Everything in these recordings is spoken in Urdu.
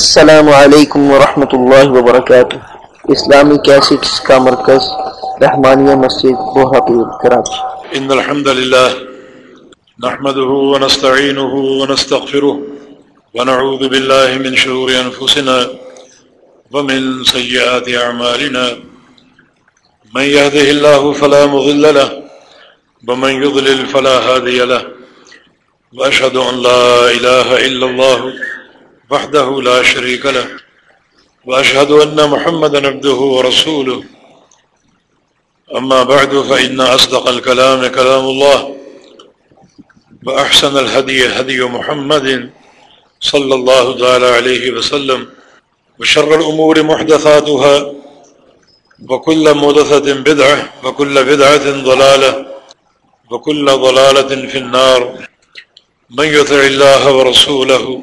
السلام علیکم ورحمۃ اللہ وبرکاتہ۔ اسلامی کیسٹس کا مرکز، رحمانیہ مسجد بہاپور کراچی ان الحمد للہ نحمده ونستعینه ونستغفره ونعوذ بالله من شرور انفسنا ومن سيئات اعمالنا۔ من يهده الله فلا مضل له ومن يضلل فلا هادي له۔ واشهد ان لا اله الا الله وحده لا شريك له، وأشهد أن محمد نبده ورسوله. أما بعد، فإن أصدق الكلام كلام الله، وأحسن الهدي هدي محمد صلى الله تعالى عليه وسلم، وشر الأمور محدثاتها، وكل مدثة بدعة، وكل بدعة ضلالة، وكل ضلالة في النار. من يثع الله ورسوله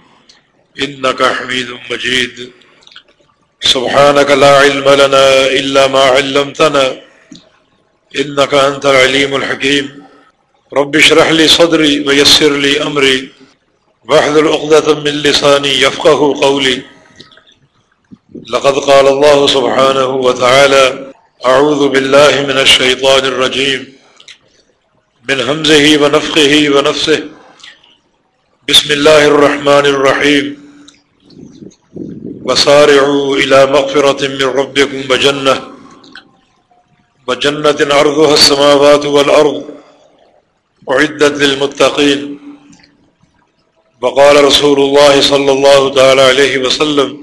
إنك حميد مجيد. سبحانك لا علم لنا إلا ما علمتنا. إنك أنت العليم الحكيم. رب اشرح لي صدري ويسر لي أمري. واحذر عقدة من لساني يفقه قولي. لقد قال الله سبحانه وتعالى أعوذ بالله من الشيطان الرجيم. من همزه ونفخه ونفسه. بسم الله الرحمن الرحيم. وسارعوا إلى مغفرة من ربكم وجنة. وجنة عرضها السماوات والأرض. أعدت للمتقين. وقال رسول الله صلى الله تعالى عليه وسلم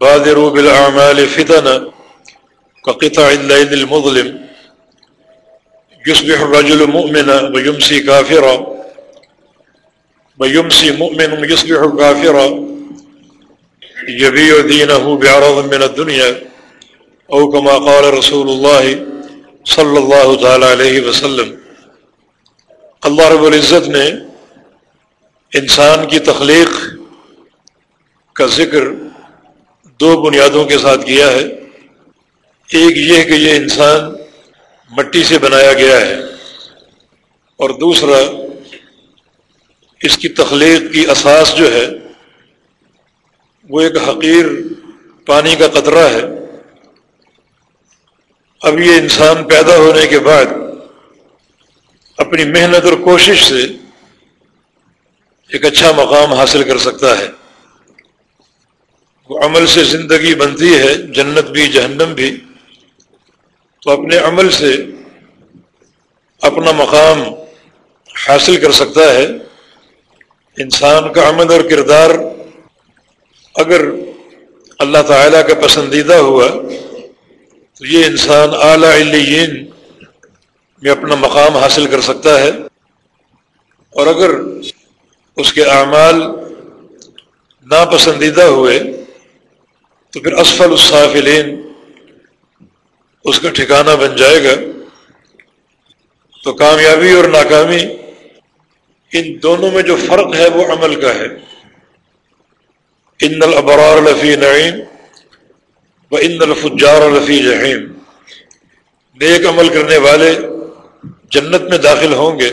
بادروا بالأعمال فتنة كقطع الليل المظلم. يصبح الرجل مؤمنا ويمسي كافرا. ويمسي مؤمن يصبح كافرا يبيع دينه بعرض من الدنيا أو كما قال رسول الله صلى الله تعالى عليه وسلم۔ اللہ رب العزت نے انسان کی تخلیق کا ذکر دو بنیادوں کے ساتھ کیا ہے۔ ایک یہ کہ یہ انسان مٹی سے بنایا گیا ہے اور دوسرا اس کی تخلیق کی اساس جو ہے وہ ایک حقیر پانی کا قطرہ ہے۔ اب یہ انسان پیدا ہونے کے بعد اپنی محنت اور کوشش سے ایک اچھا مقام حاصل کر سکتا ہے۔ وہ عمل سے زندگی بنتی ہے، جنت بھی، جہنم بھی۔ تو اپنے عمل سے اپنا مقام حاصل کر سکتا ہے۔ انسان کا عمل اور کردار اگر اللہ تعالیٰ کا پسندیدہ ہوا تو یہ انسان اعلیٰ علیین میں اپنا مقام حاصل کر سکتا ہے اور اگر اس کے اعمال ناپسندیدہ ہوئے تو پھر اسفل الصافلین اس کا ٹھکانہ بن جائے گا تو کامیابی اور ناکامی ان دونوں میں جو فرق ہے وہ عمل کا ہے۔ ان الابرار لفی نعیم و ان الفجار لفی جہیم نیک عمل کرنے والے جنت میں داخل ہوں گے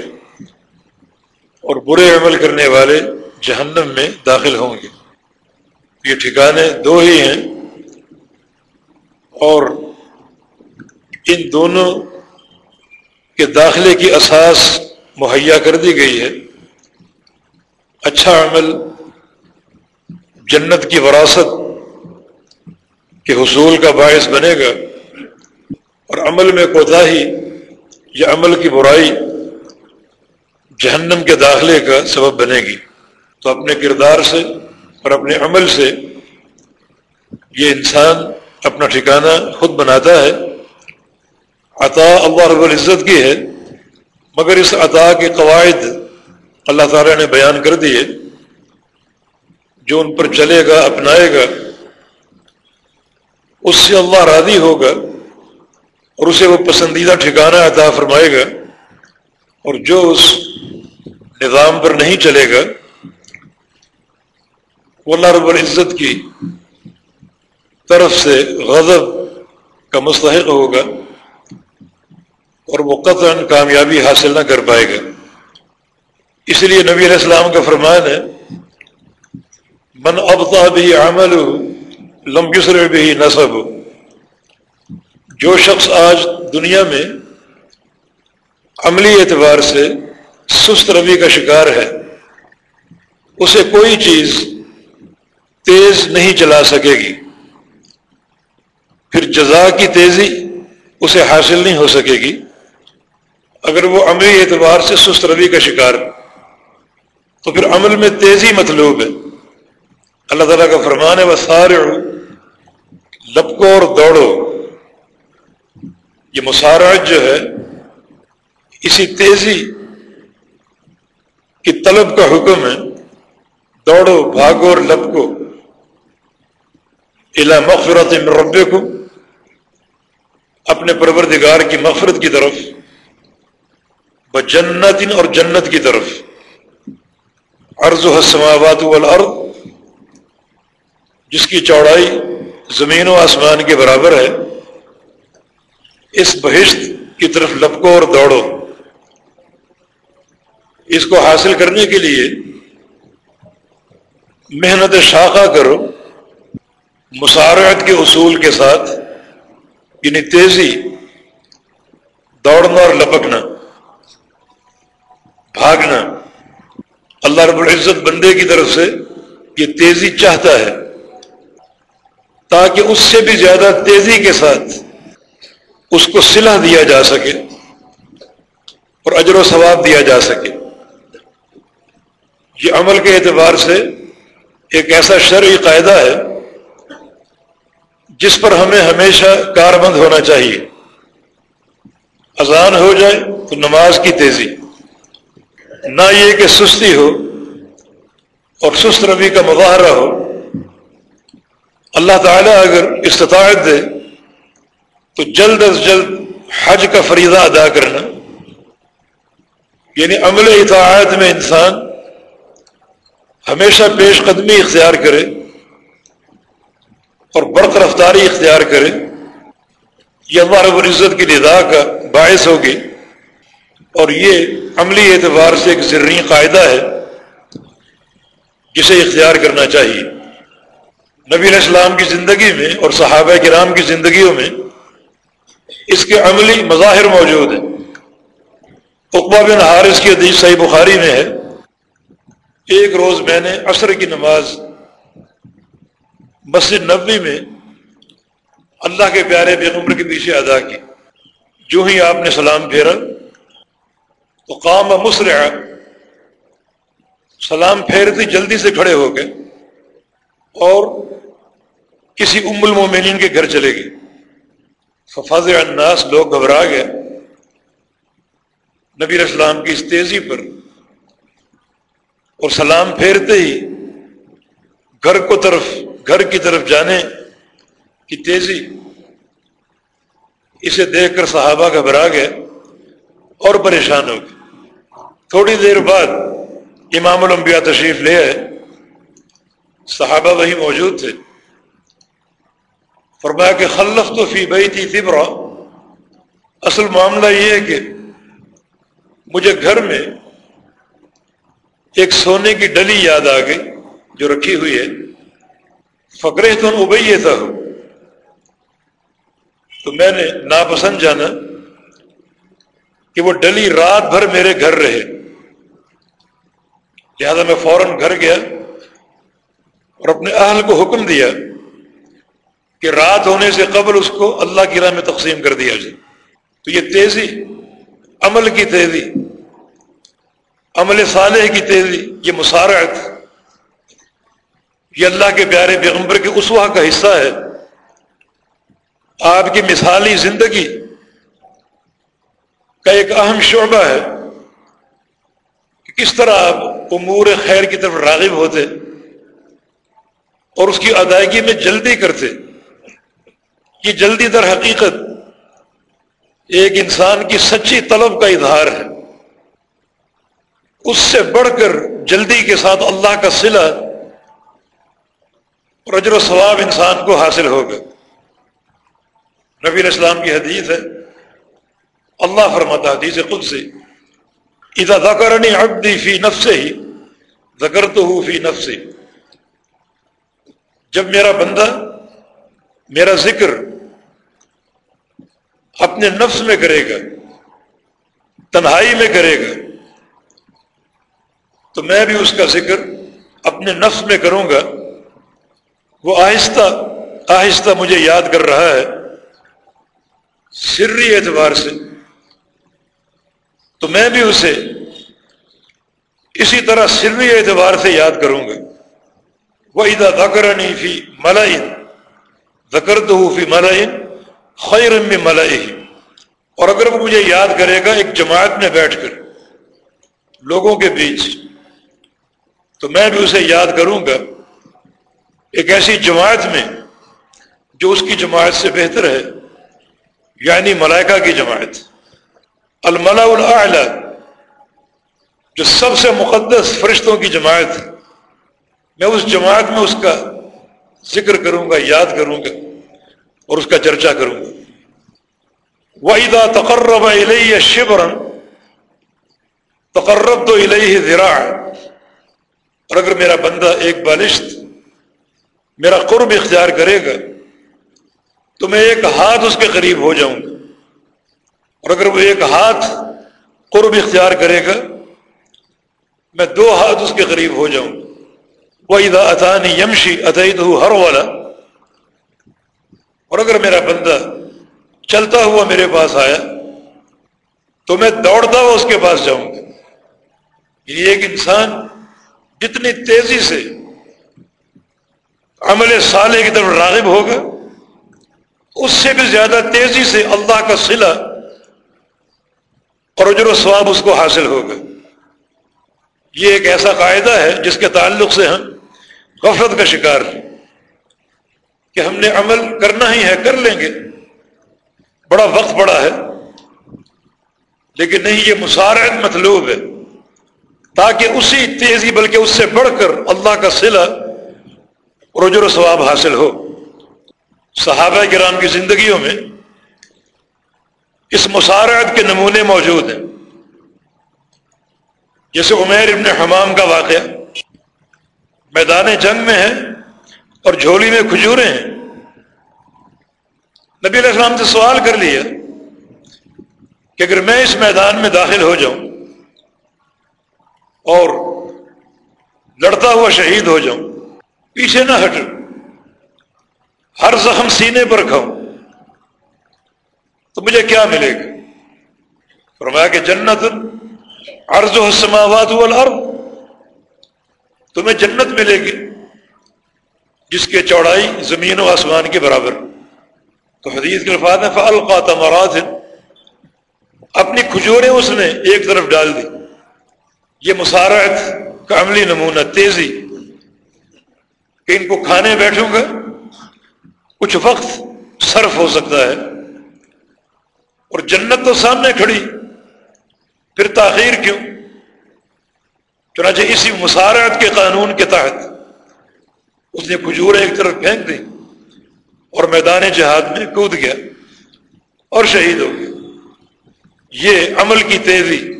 اور برے عمل کرنے والے جہنم میں داخل ہوں گے۔ یہ ٹھکانے دو ہی ہیں اور ان دونوں کے داخلے کی اساس مہیا کر دی گئی ہے۔ اچھا عمل جنت کی وراثت کے حصول کا باعث بنے گا اور عمل میں کوتاہی یا عمل کی برائی جہنم کے داخلے کا سبب بنے گی۔ تو اپنے کردار سے اور اپنے عمل سے یہ انسان اپنا ٹھکانہ خود بناتا ہے۔ عطا اللہ رب العزت کی ہے، مگر اس عطا کے قواعد اللہ تعالیٰ نے بیان کر دیے۔ جو ان پر چلے گا، اپنائے گا، اس سے اللہ راضی ہوگا اور اسے وہ پسندیدہ ٹھکانہ عطا فرمائے گا اور جو اس نظام پر نہیں چلے گا، وہ اللہ رب العزت کی طرف سے غضب کا مستحق ہوگا اور وہ قطعا کامیابی حاصل نہ کر پائے گا۔ اس لیے نبی علیہ السلام کا فرمان ہے من ابتا بھی عمل لمبر بھی نصب جو شخص آج دنیا میں عملی اعتبار سے سست روی کا شکار ہے، اسے کوئی چیز تیز نہیں چلا سکے گی۔ پھر جزا کی تیزی اسے حاصل نہیں ہو سکے گی۔ اگر وہ عملی اعتبار سے سست روی کا شکار، تو پھر عمل میں تیزی مطلوب ہے۔ اللہ تعالیٰ کا فرمان ہے وہ سارے لپکو اور دوڑو۔ یہ مسارت جو ہے، اسی تیزی کی طلب کا حکم ہے۔ دوڑو، بھاگو اور لپکو۔ الا مغفرت رب کو اپنے پروردگار کی مغفرت کی طرف۔ ب جنت اور جنت کی طرف۔ عرض و حسماوات والارض۔ جس کی چوڑائی زمین و آسمان کے برابر ہے، اس بہشت کی طرف لپکو اور دوڑو۔ اس کو حاصل کرنے کے لیے محنت شاخہ کرو، مسارعت کے اصول کے ساتھ یعنی تیزی، دوڑنا اور لپکنا۔ بھاگنا۔ اللہ رب العزت بندے کی طرف سے یہ تیزی چاہتا ہے۔ تاکہ اس سے بھی زیادہ تیزی کے ساتھ اس کو صلح دیا جا سکے اور اجر و ثواب دیا جا سکے۔ یہ عمل کے اعتبار سے ایک ایسا شرعی قاعدہ ہے جس پر ہمیں ہمیشہ کاربند ہونا چاہیے۔ اذان ہو جائے تو نماز کی تیزی۔ نہ یہ کہ سستی ہو اور سست روی کا مظاہرہ ہو۔ اللہ تعالیٰ اگر استطاعت دے تو جلد از جلد حج کا فریضہ ادا کرنا یعنی عمل اطاعت میں انسان ہمیشہ پیش قدمی اختیار کرے اور برق رفتاری اختیار کرے، یہ ہمارے العزت کی ندا کا باعث ہوگی اور یہ عملی اعتبار سے ایک ذرعی قاعدہ ہے جسے اختیار کرنا چاہیے۔ نبی علیہ السلام کی زندگی میں اور صحابہ کرام کی زندگیوں میں اس کے عملی مظاہر موجود ہیں۔ اقبا بن حارث کی حدیث صحیح بخاری میں ہے۔ ایک روز میں نے عصر کی نماز مسجد نبی میں اللہ کے پیارے پیغمبر کے پیچھے ادا کی۔ جو ہی آپ نے سلام پھیرا تو قام مسرع۔ سلام پھیرتی جلدی سے کھڑے ہو گئے۔ اور کسی ام المومنین کے گھر چلے گئے۔ ففاظ الناس، لوگ گھبرا گئے۔ نبی اسلام کی اس تیزی پر اور سلام پھیرتے ہی گھر کو طرف، گھر کی طرف جانے کی تیزی۔ اسے دیکھ کر صحابہ گھبرا گئے اور پریشان ہو گئے۔ تھوڑی دیر بعد امام الانبیاء تشریف لے آئے۔ صحابہ وہی موجود تھے۔ فرمایا کہ خلف تو فی بئی تھی تبرا اصل معاملہ یہ ہے کہ مجھے گھر میں ایک سونے کی ڈلی یاد آ گئی جو رکھی ہوئی ہے۔ فکرے تو ابئی تھا تو میں نے ناپسند جانا کہ وہ ڈلی رات بھر میرے گھر رہے۔ لہذا میں فوراً گھر گیا۔ اور اپنے اہل کو حکم دیا کہ رات ہونے سے قبل اس کو اللہ کی راہ میں تقسیم کر دیا جائے۔ تو یہ تیزی، عمل کی تیزی، عمل صالح کی تیزی، یہ مسارعت یہ اللہ کے پیارے پیغمبر کے اسوا کا حصہ ہے۔ آپ کی مثالی زندگی کا ایک اہم شعبہ ہے کہ کس طرح آپ امور خیر کی طرف راغب ہوتے۔ اور اس کی ادائیگی میں جلدی کرتے یہ جلدی در حقیقت ایک انسان کی سچی طلب کا اظہار ہے۔ اس سے بڑھ کر جلدی کے ساتھ اللہ کا سلا اور اجر و ثواب انسان کو حاصل ہوگا نبی اسلام کی حدیث ہے۔ اللہ فرماتا حدیث خود سے اذا ذکرنی عبدی فی نفس ہی تو فی نفس جب میرا بندہ میرا ذکر اپنے نفس میں کرے گا، تنہائی میں کرے گا، تو میں بھی اس کا ذکر اپنے نفس میں کروں گا۔ وہ آہستہ آہستہ مجھے یاد کر رہا ہے سری اعتبار سے۔ تو میں بھی اسے اسی طرح سری اعتبار سے یاد کروں گا۔ وہ ادا دکرنی فی ملائن ذکر تو فی ملائن خیر میں ملائی اور اگر وہ مجھے یاد کرے گا ایک جماعت میں بیٹھ کر، لوگوں کے بیچ، تو میں بھی اسے یاد کروں گا۔ ایک ایسی جماعت میں جو اس کی جماعت سے بہتر ہے یعنی ملائکہ کی جماعت۔ الملا الاعلی جو سب سے مقدس فرشتوں کی جماعت۔ ہے میں اس جماعت میں اس کا ذکر کروں گا، یاد کروں گا اور اس کا چرچا کروں گا۔ وحیدہ تقرب علیہ شبرن تقرب تو الہی ذراع اور اگر میرا بندہ ایک بالشت میرا قرب اختیار کرے گا، تو میں ایک ہاتھ اس کے قریب ہو جاؤں گا۔ اور اگر وہ ایک ہاتھ قرب اختیار کرے گا، میں دو ہاتھ اس کے قریب ہو جاؤں گا۔ وہ ادا اطانی یمشی اتعید ہوں ہر والا اور اگر میرا بندہ چلتا ہوا میرے پاس آیا تو میں دوڑتا ہوا اس کے پاس جاؤں گا۔ یہ ایک انسان جتنی تیزی سے عمل صالح کی طرف راغب ہوگا، اس سے بھی زیادہ تیزی سے اللہ کا صلہ اور اجر و ثواب اس کو حاصل ہوگا۔ یہ ایک ایسا قاعدہ ہے جس کے تعلق سے ہم غفلت کا شکار کہ ہم نے عمل کرنا ہی ہے، کر لیں گے۔ بڑا وقت پڑا ہے۔ لیکن نہیں، یہ مسارعت مطلوب ہے۔ تاکہ اسی تیزی، بلکہ اس سے بڑھ کر اللہ کا صلہ اور اجر و ثواب حاصل ہو۔ صحابہ کرام کی زندگیوں میں اس مسارعت کے نمونے موجود ہیں۔ جیسے عمیر ابن حمام کا واقعہ۔ میدان جنگ میں ہے اور جھولی میں کھجورے ہیں۔ نبی علیہ السلام سے سوال کر لیا کہ اگر میں اس میدان میں داخل ہو جاؤں اور لڑتا ہوا شہید ہو جاؤں، پیچھے نہ ہٹ ہر زخم سینے پر کھاؤں، تو مجھے کیا ملے گا؟ فرمایا کہ جنت عرض و السماوات والارض تمہیں جنت ملے گی، جس کے چوڑائی زمین و آسمان کے برابر۔ تو حدیث کے الفاظ میں فلقا تمارات اپنی کھجوریں اس نے ایک طرف ڈال دی۔ یہ مسارت کا عملی نمونہ، تیزی۔ کہ ان کو کھانے بیٹھوں گا، کچھ وقت صرف ہو سکتا ہے۔ اور جنت تو سامنے کھڑی، پھر تاخیر کیوں؟ چنانچہ اسی مسارت کے قانون کے تحت اس نے کھجور ایک طرف پھینک دی اور میدان جہاد میں کود گیا اور شہید ہو گیا۔ یہ عمل کی تیزی،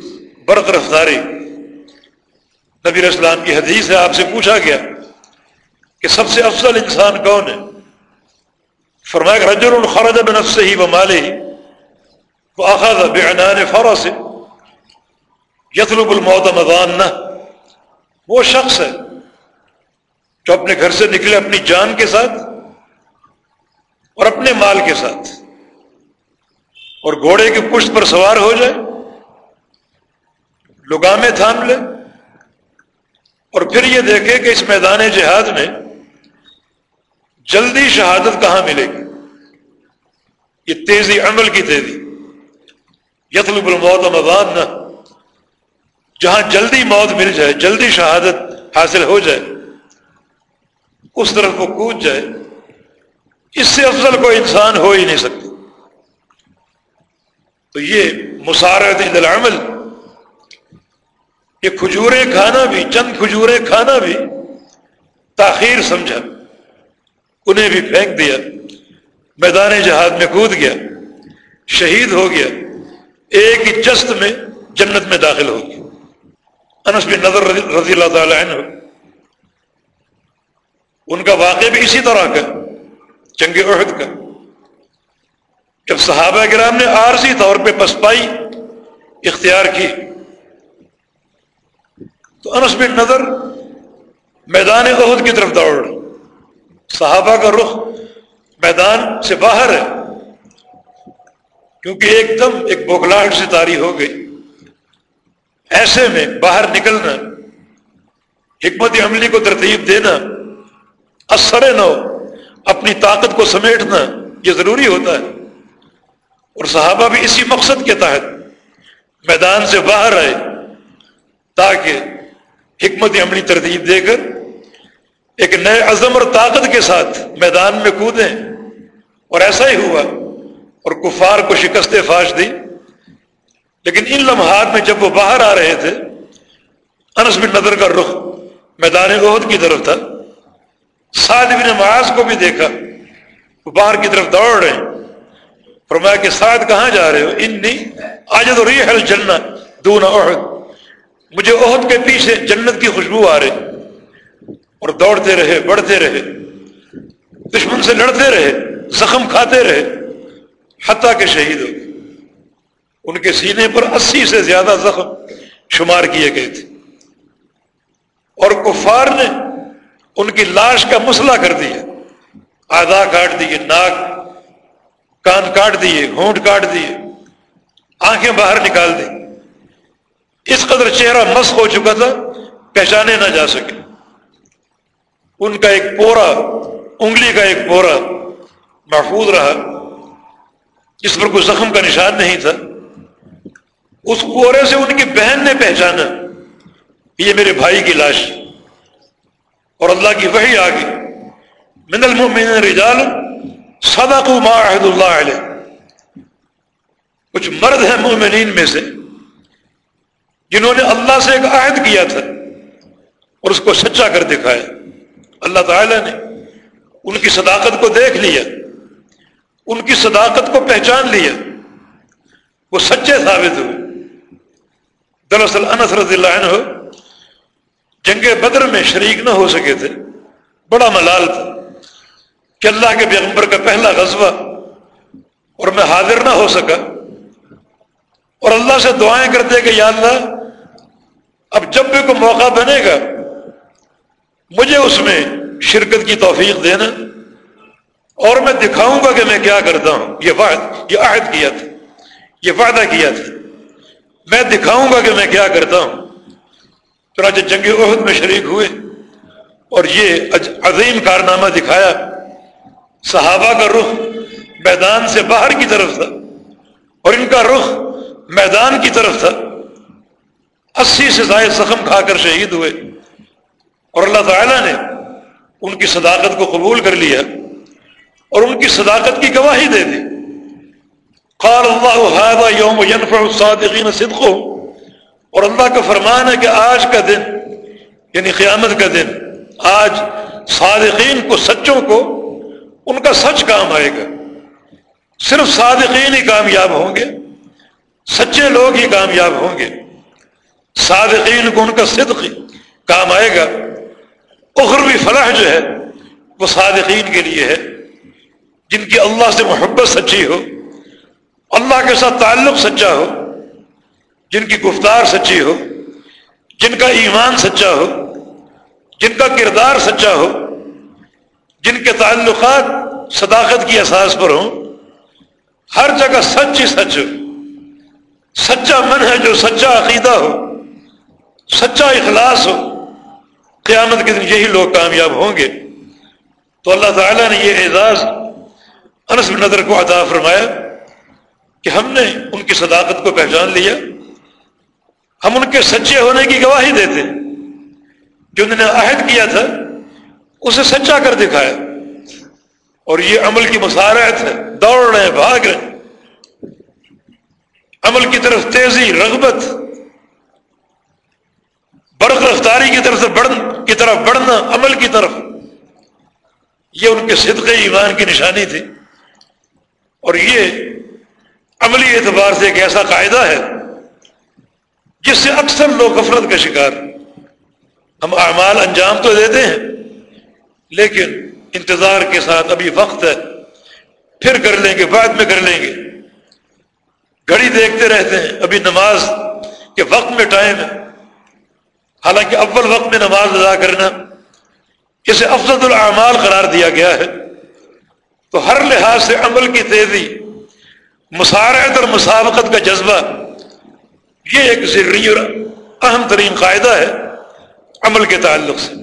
برق رفتاری۔ نبی اسلام کی حدیث ہے آپ سے پوچھا گیا کہ سب سے افضل انسان کون ہے؟ فرمایا رجر الخرج بنفس ہی و مالے ہی وہ آخذ بعنان فرس یتلب الموت مضان نہ وہ شخص ہے جو اپنے گھر سے نکلے اپنی جان کے ساتھ اور اپنے مال کے ساتھ اور گھوڑے کی پشت پر سوار ہو جائے، لگامے تھام لے اور پھر یہ دیکھے کہ اس میدان جہاد میں جلدی شہادت کہاں ملے گی؟ یہ تیزی عمل کی تیزی یتلب الموت مدان نہ جہاں جلدی موت مل جائے، جلدی شہادت حاصل ہو جائے، اس طرف وہ کود جائے، اس سے افضل کوئی انسان ہو ہی نہیں سکتا۔ تو یہ مسارت العمل، یہ کھجوریں کھانا بھی، چند کھجوریں کھانا بھی تاخیر سمجھا، انہیں بھی پھینک دیا، میدان جہاد میں کود گیا، شہید ہو گیا، ایک ہی جست میں جنت میں داخل ہو گیا۔ انس بن نظر رضی اللہ تعالی عنہ۔ ان کا واقع بھی اسی طرح کا، جنگ عہد کا۔ جب صحابہ کرام نے عارضی طور پہ پسپائی، اختیار کی، تو انس بن نظر میدان عہد کی طرف دوڑ۔ صحابہ کا رخ میدان سے باہر ہے، کیونکہ ایک دم ایک بوکلاہٹ سے تاری ہو گئی۔ ایسے میں باہر نکلنا، حکمت عملی کو ترتیب دینا اثر نو اپنی طاقت کو سمیٹنا، یہ ضروری ہوتا ہے۔ اور صحابہ بھی اسی مقصد کے تحت میدان سے باہر آئے، تاکہ حکمت عملی ترتیب دے کر ایک نئے عزم اور طاقت کے ساتھ میدان میں کودیں۔ اور ایسا ہی ہوا، اور کفار کو شکست فاش دی لیکن ان لمحات میں جب وہ باہر آ رہے تھے، انس بن نظر کا رخ میدان عہد کی طرف تھا۔ سعد بن معاذ کو بھی دیکھا۔ وہ باہر کی طرف دوڑ رہے ہیں۔ فرمایا کہ سعد، کہاں جا رہے ہو؟ انی آج تو ریح الجنہ دون عہد مجھے عہد کے پیچھے جنت کی خوشبو آ رہی۔ اور دوڑتے رہے، بڑھتے رہے۔ دشمن سے لڑتے رہے، زخم کھاتے رہے۔ حتیٰ کہ شہید ہو۔ ان کے سینے پر اسی سے زیادہ زخم شمار کیے گئے تھے۔ اور کفار نے ان کی لاش کا مسئلہ کر دیا۔ آدھا کاٹ دیے، ناک، کان کاٹ دیے ہونٹ کاٹ دیے، آنکھیں باہر نکال دی۔ اس قدر چہرہ مس ہو چکا تھا، پہچانے نہ جا سکے۔ ان کا ایک پورا، انگلی کا ایک پورا محفوظ رہا۔ جس پر کوئی زخم کا نشان نہیں تھا۔ اس پورے سے ان کی بہن نے پہچانا۔ یہ میرے بھائی کی لاش۔ اور اللہ کی وہی آگے من المؤمنین رجال صدقوا ما عہد اللہ علیہ۔ کچھ مرد ہیں مومنین میں سے جنہوں نے اللہ سے ایک عہد کیا تھا اور اس کو سچا کر دکھایا۔ اللہ تعالی نے ان کی صداقت کو دیکھ لیا۔ ان کی صداقت کو پہچان لیا۔ وہ سچے ثابت ہوئے۔ دراصل انس رضی اللہ عنہ جنگ بدر میں شریک نہ ہو سکے تھے، بڑا ملال تھا کہ اللہ کے پیغمبر کا پہلا غزوہ اور میں حاضر نہ ہو سکا۔ اور اللہ سے دعائیں کرتے کہ یا اللہ، اب جب بھی کوئی موقع بنے گا، مجھے اس میں شرکت کی توفیق دینا اور میں دکھاؤں گا کہ میں کیا کرتا ہوں۔ یہ وعد، یہ عہد کیا تھا۔ یہ وعدہ کیا تھا۔ میں دکھاؤں گا کہ میں کیا کرتا ہوں۔ چنانچہ جنگ عہد میں شریک ہوئے اور یہ عظیم کارنامہ دکھایا۔ صحابہ کا رخ میدان سے باہر کی طرف تھا اور ان کا رخ میدان کی طرف تھا۔ اسی سے زائد زخم کھا کر شہید ہوئے۔ اور اللہ تعالیٰ نے ان کی صداقت کو قبول کر لیا اور ان کی صداقت کی گواہی دے دی۔ قال اللہ یوم ينفع الصادقین صدقوں اور اللہ کا فرمان ہے کہ آج کا دن یعنی قیامت کا دن، آج صادقین کو، سچوں کو ان کا سچ کام آئے گا۔ صرف صادقین ہی کامیاب ہوں گے، سچے لوگ ہی کامیاب ہوں گے۔ صادقین کو ان کا صدق کام آئے گا۔ اخروی فلاح جو ہے، وہ صادقین کے لیے ہے۔ جن کی اللہ سے محبت سچی ہو اللہ کے ساتھ تعلق سچا ہو، جن کی گفتار سچی ہو، جن کا ایمان سچا ہو، جن کا کردار سچا ہو، جن کے تعلقات صداقت کی احساس پر ہوں، ہر جگہ سچ ہی سچ ہو۔ سچا من ہے جو سچا عقیدہ ہو، سچا اخلاص ہو۔ قیامت کے دن یہی لوگ کامیاب ہوں گے۔ تو اللہ تعالیٰ نے یہ اعزاز انس بن نظر کو عطا فرمایا۔ کہ ہم نے ان کی صداقت کو پہچان لیا، ہم ان کے سچے ہونے کی گواہی دیتے۔ جو انہوں نے عہد کیا تھا، اسے سچا کر دکھایا۔ اور یہ عمل کی مسارت ہے، دوڑ رہے، بھاگ رہے۔ عمل کی طرف تیزی، رغبت، برق رفتاری کی طرف سے بڑھ کی طرف بڑھنا، عمل کی طرف۔ یہ ان کے صدق ایمان کی نشانی تھی۔ اور یہ عملی اعتبار سے ایک ایسا قاعدہ ہے جس سے اکثر لوگ غفلت کا شکار ہم اعمال انجام تو دیتے ہیں، لیکن انتظار کے ساتھ ابھی وقت ہے، پھر کر لیں گے، بعد میں کر لیں گے۔ گھڑی دیکھتے رہتے ہیں، ابھی نماز کے وقت میں ٹائم ہے۔ حالانکہ اول وقت میں نماز ادا کرنا، اسے افضل الاعمال قرار دیا گیا ہے۔ تو ہر لحاظ سے عمل کی تیزی مسارت اور مسابقت کا جذبہ۔ یہ ایک ضروری اور اہم ترین قاعدہ ہے عمل کے تعلق سے۔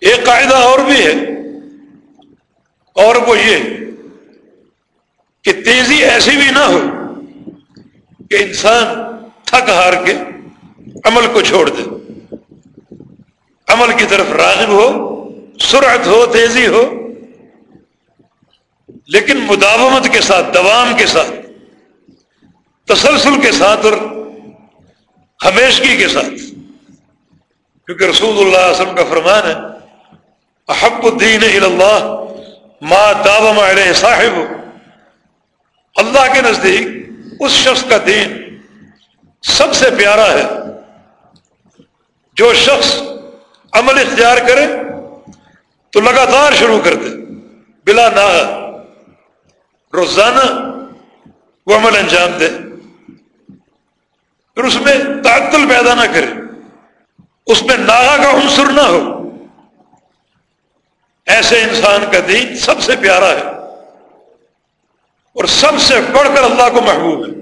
ایک قاعدہ اور بھی ہے۔ اور وہ یہ کہ تیزی ایسی بھی نہ ہو کہ انسان تھک ہار کے عمل کو چھوڑ دے۔ عمل کی طرف راغب ہو، سرعت ہو، تیزی ہو لیکن مداومت کے ساتھ، دوام کے ساتھ، تسلسل کے ساتھ اور ہمیشگی کے ساتھ۔ کیونکہ رسول اللہ علیہ وسلم کا فرمان ہے، احب الدین اللہ ما داوم علیہ صاحب۔ اللہ کے نزدیک اس شخص کا دین سب سے پیارا ہے۔ جو شخص عمل اختیار کرے تو لگاتار شروع کر دے، بلا نہ روزانہ وہ عمل انجام دے پھر اس میں تعطل پیدا نہ کرے اس میں ناغا کا عنصر نہ ہو ایسے انسان کا دین سب سے پیارا ہے اور سب سے بڑھ کر اللہ کو محبوب ہے۔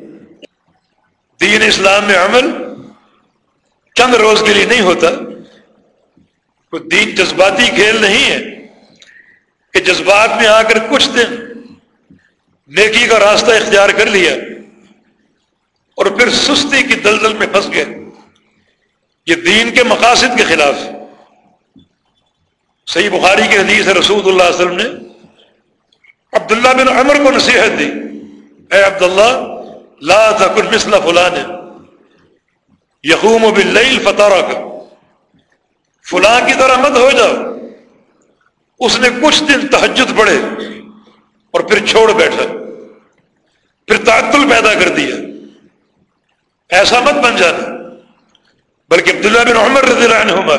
دین اسلام میں عمل چند روز کے لیے نہیں ہوتا۔ کوئی دین جذباتی کھیل نہیں ہے کہ جذبات میں آ کر کچھ دن نیکی کا راستہ اختیار کر لیا اور پھر سستی کی دلدل میں پھنس گئے۔ یہ دین کے مقاصد کے خلاف۔ صحیح بخاری کی حدیث ہے رسول اللہ علیہ وسلم نے عبداللہ بن عمر کو نصیحت دی، اے عبداللہ، لا تکن مثل فلان یقوم و بل فتح کا فلاں کی طرح مت ہو جاؤ۔ اس نے کچھ دن تحجد پڑھے۔ اور پھر چھوڑ بیٹھا۔ پھر تعطل پیدا کر دیا۔ ایسا مت بن جانا۔ بلکہ عبداللہ بن عمر رضی اللہ عنہما،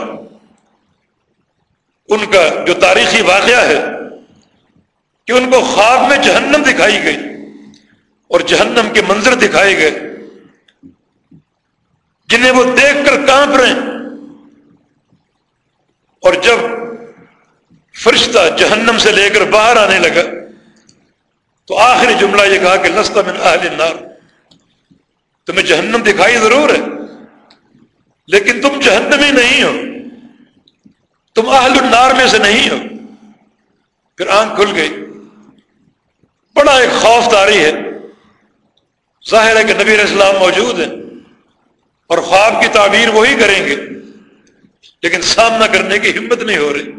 ان کا جو تاریخی واقعہ ہے، کہ ان کو خواب میں جہنم دکھائی گئی اور جہنم کے منظر دکھائے گئے۔ جنہیں وہ دیکھ کر کانپ رہے ہیں۔ اور جب فرشتہ جہنم سے لے کر باہر آنے لگا تو آخری جملہ یہ کہا کہ لستا من اہل النار۔ تمہیں جہنم دکھائی ضرور ہے، لیکن تم جہنمی نہیں ہو۔ تم اہل النار میں سے نہیں ہو۔ پھر آنکھ کھل گئی۔ بڑا ایک خوف داری ہے۔ ظاہر ہے کہ نبی علیہ السلام موجود ہیں اور خواب کی تعبیر وہی کریں گے، لیکن سامنا کرنے کی ہمت نہیں ہو رہی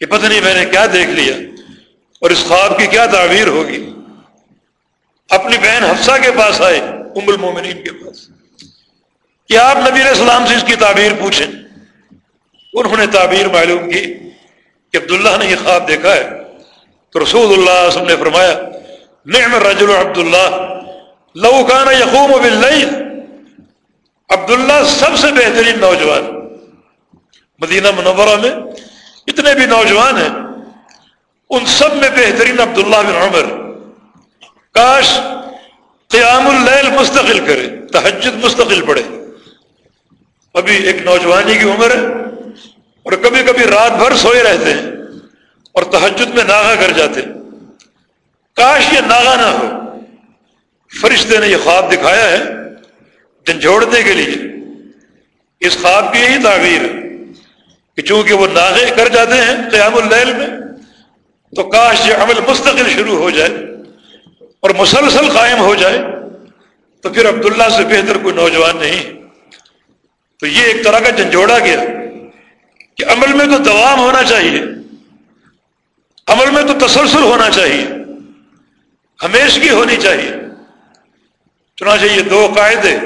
کہ پتہ نہیں میں نے کیا دیکھ لیا۔ اور اس خواب کی کیا تعبیر ہوگی؟ اپنی بہن حفصہ کے پاس آئے، ام المومنین کے پاس۔ کہ آپ نبی علیہ السلام سے اس کی تعبیر پوچھیں۔ انہوں نے تعبیر معلوم کی کہ عبداللہ نے یہ خواب دیکھا ہے۔ تو رسول اللہ علیہ وسلم نے فرمایا، نعم الرجل عبداللہ، لو کان یقوم باللیل۔ عبداللہ سب سے بہترین نوجوان۔ مدینہ منورہ میں اتنے بھی نوجوان ہیں ان سب میں بہترین عبداللہ بن عمر۔ کاش قیام اللیل مستقل کرے تحجد مستقل پڑے۔ ابھی ایک نوجوانی کی عمر ہے اور کبھی کبھی رات بھر سوئے رہتے ہیں اور تحجد میں ناغا کر جاتے کاش یہ ناغا نہ ہو۔ فرشتے نے یہ خواب دکھایا ہے جھنجھوڑنے کے لیے۔ اس خواب کی یہی تعبیر ہے کہ چونکہ وہ ناغے کر جاتے ہیں قیام اللیل میں تو کاش یہ عمل مستقل شروع ہو جائے اور مسلسل قائم ہو جائے، تو پھر عبداللہ سے بہتر کوئی نوجوان نہیں۔ تو یہ ایک طرح کا جھنجھوڑا گیا کہ عمل میں تو دوام ہونا چاہیے، عمل میں تو تسلسل ہونا چاہیے ہمیشگی ہونی چاہیے۔ چنانچہ یہ دو قاعدے،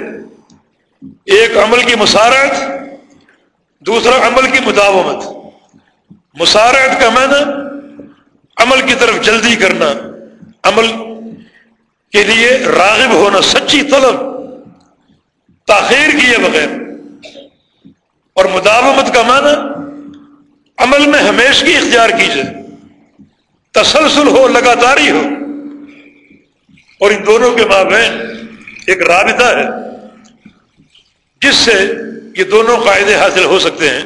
ایک عمل کی مسارت دوسرا عمل کی مداومت۔ مسارت کا معنی عمل کی طرف جلدی کرنا، عمل کے لیے راغب ہونا سچی طلب، تاخیر کیے بغیر۔ اور مداومت کا معنی، عمل میں ہمیشگی اختیار کیجیے تسلسل ہو، لگاتاری ہو۔ اور ان دونوں کے مابین ایک رابطہ ہے، جس سے یہ دونوں قاعدے حاصل ہو سکتے ہیں۔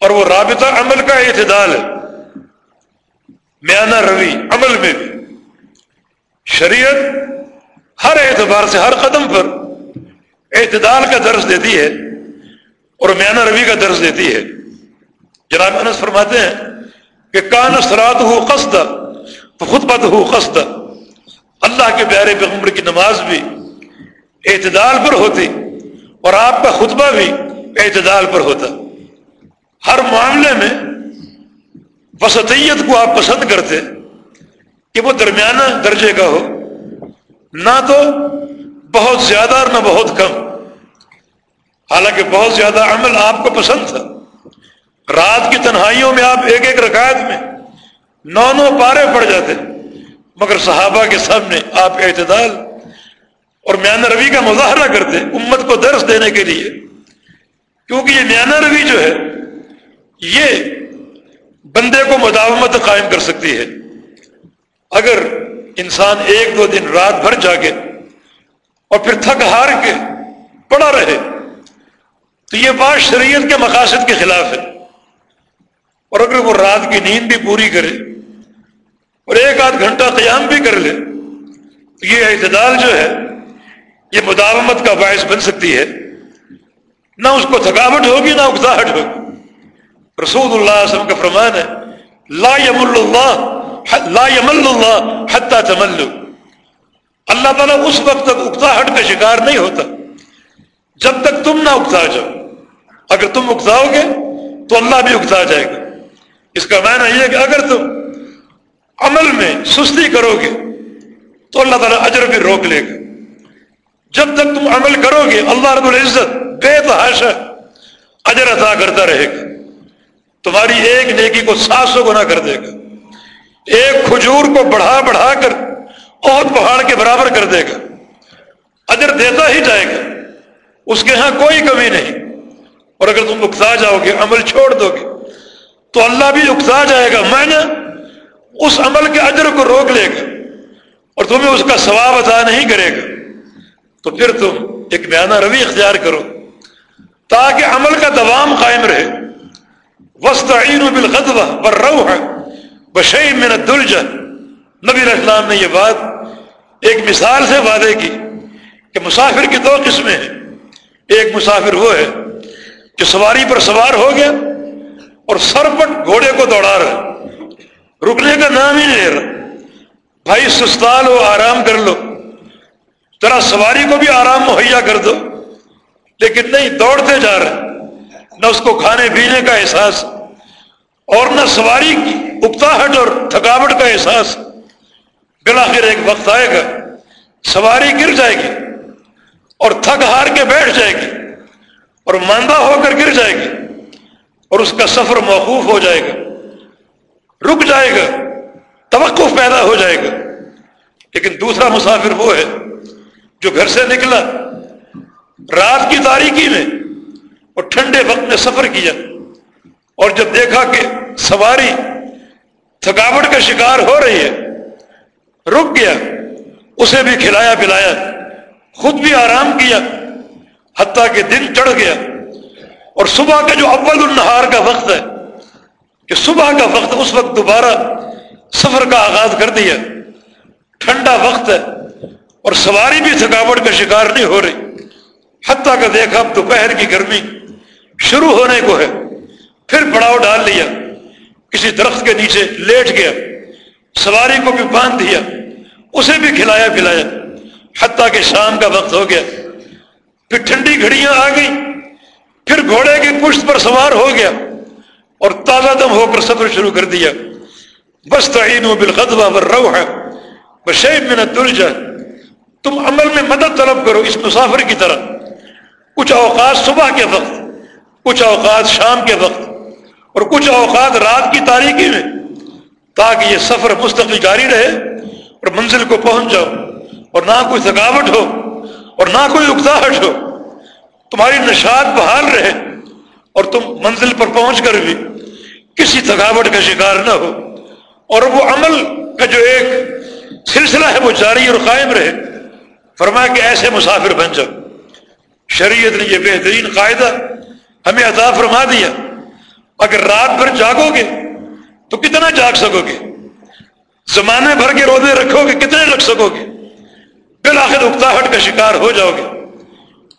اور وہ رابطہ عمل کا اعتدال ہے۔ میانہ روی، عمل میں بھی۔ شریعت ہر اعتبار سے ہر قدم پر اعتدال کا درس دیتی ہے اور میانہ روی کا درس دیتی ہے۔ جناب انس فرماتے ہیں کہ کان سرات ہو قصد تو خطبت ہو قصد اللہ کے پیارے پیغمبر کی نماز بھی اعتدال پر ہوتی اور آپ کا خطبہ بھی اعتدال پر ہوتا۔ ہر معاملے میں وسطیت کو آپ پسند کرتے کہ وہ درمیانہ درجے کا ہو، نہ تو بہت زیادہ اور نہ بہت کم۔ حالانکہ بہت زیادہ عمل آپ کو پسند تھا۔ رات کی تنہائیوں میں آپ ایک ایک رکعت میں نو نو پارے پڑ جاتے، مگر صحابہ کے سامنے آپ اعتدال اور میانہ روی کا مظاہرہ کرتے امت کو درس دینے کے لیے۔ کیونکہ یہ میانہ روی جو ہے، یہ بندے کو مداومت قائم کر سکتی ہے۔ اگر انسان ایک دو دن رات بھر جاگے اور پھر تھک ہار کے پڑا رہے، تو یہ بات شریعت کے مقاصد کے خلاف ہے۔ اور اگر وہ رات کی نیند بھی پوری کرے اور ایک آدھ گھنٹہ قیام بھی کر لے، تو یہ اعتدال جو ہے، یہ مداومت کا باعث بن سکتی ہے۔ نہ اس کو تھکاوٹ ہوگی، نہ اکساہٹ ہوگی۔ رسول اللہ علیہ وسلم کا فرمان ہے لا یم اللہ لا یم اللہ حتہ تملو اللہ تعالیٰ اس وقت تک اکتاہٹ کا شکار نہیں ہوتا جب تک تم نہ اکتا جاؤ اگر تم اکتاؤ گے تو اللہ بھی اکتا جائے گا اس کا معنی یہ کہ اگر تم عمل میں سستی کرو گے تو اللہ تعالیٰ اجر بھی روک لے گا جب تک تم عمل کرو گے اللہ رب العزت بے تحاشا اجر عطا کرتا رہے گا تمہاری ایک نیکی کو سات سو گنا کر دے گا۔ ایک کھجور کو بڑھا بڑھا کر اور پہاڑ کے برابر کر دے گا۔ اجر دیتا ہی جائے گا۔ اس کے ہاں کوئی کمی نہیں۔ اور اگر تم اکتا جاؤ گے، عمل چھوڑ دو گے، تو اللہ بھی اکتا جائے گا۔ میں نے اس عمل کے اجر کو روک لے گا اور تمہیں اس کا ثواب ادا نہیں کرے گا۔ تو پھر تم ایک بیانہ روی اختیار کرو تاکہ عمل کا دوام قائم رہے۔ وسط عین و بالخطبہ پر رو ہے بشئی میں نبی نے یہ بات ایک مثال سے وعدے کی کہ مسافر کی دو قسمیں ہیں۔ ایک مسافر وہ ہے جو سواری پر سوار ہو گیا اور سرپٹ گھوڑے کو دوڑا رہا رکنے کا نام ہی نہیں لے رہا بھائی، سستال ہو، آرام کر لو۔ ذرا سواری کو بھی آرام مہیا کر دو، لیکن نہیں، دوڑتے جا رہے نہ اس کو کھانے پینے کا احساس اور نہ سواری کی اکتاہٹ اور تھکاوٹ کا احساس۔ بلاخر ایک وقت آئے گا، سواری گر جائے گی اور تھک ہار کے بیٹھ جائے گی اور ماندہ ہو کر گر جائے گی اور اس کا سفر موقوف ہو جائے گا۔ رک جائے گا، توقف پیدا ہو جائے گا۔ لیکن دوسرا مسافر وہ ہے جو گھر سے نکلا، رات کی تاریکی میں اور ٹھنڈے وقت میں سفر کیا۔ اور جب دیکھا کہ سواری تھکاوٹ کا شکار ہو رہی ہے، رک گیا۔ اسے بھی کھلایا پلایا۔ خود بھی آرام کیا۔ حتیٰ کہ دن چڑھ گیا۔ اور صبح کا جو اول النہار کا وقت ہے، کہ صبح کا وقت اس وقت دوبارہ سفر کا آغاز کر دیا۔ ٹھنڈا وقت ہے اور سواری بھی تھکاوٹ کا شکار نہیں ہو رہی۔ حتیٰ کا دیکھا اب دوپہر کی گرمی۔ شروع ہونے کو ہے۔ پھر پڑاؤ ڈال لیا۔ کسی درخت کے نیچے لیٹ گیا۔ سواری کو بھی باندھ دیا۔ اسے بھی کھلایا پلایا۔ حتیٰ کہ شام کا وقت ہو گیا۔ پھر ٹھنڈی گھڑیاں آ گئی پھر گھوڑے کی پشت پر سوار ہو گیا۔ اور تازہ دم ہو کر سفر شروع کر دیا۔ بس تعین و بالخدبہ و ہے بشیب میں نہ تم عمل میں مدد طلب کرو اس مسافر کی طرح۔ کچھ اوقات صبح کے وقت۔ کچھ اوقات شام کے وقت اور کچھ اوقات رات کی تاریخی میں، تاکہ یہ سفر مستقل جاری رہے اور منزل کو پہنچ جاؤ اور نہ کوئی تھکاوٹ ہو اور نہ کوئی اکتاہٹ ہو۔ تمہاری نشاد بحال رہے اور تم منزل پر پہنچ کر بھی کسی تھکاوٹ کا شکار نہ ہو۔ اور وہ عمل کا جو ایک سلسلہ ہے، وہ جاری اور قائم رہے۔ فرمایا کہ ایسے مسافر بن جاؤ۔ شریعت نے یہ بہترین قاعدہ ہمیں عطا فرما دیا۔ اگر رات بھر جاگو گے تو کتنا جاگ سکو گے؟ زمانے بھر کے روزے رکھو گے، کتنے رکھ سکو گے؟ بالآخر اکتاہٹ کا شکار ہو جاؤ گے۔